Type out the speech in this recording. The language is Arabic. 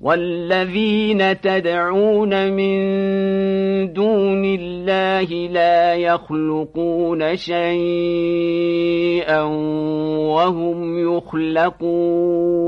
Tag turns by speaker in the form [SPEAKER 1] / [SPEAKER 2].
[SPEAKER 1] والذين تدعون من دون الله لا يخلقون شيئا وهم يخلقون.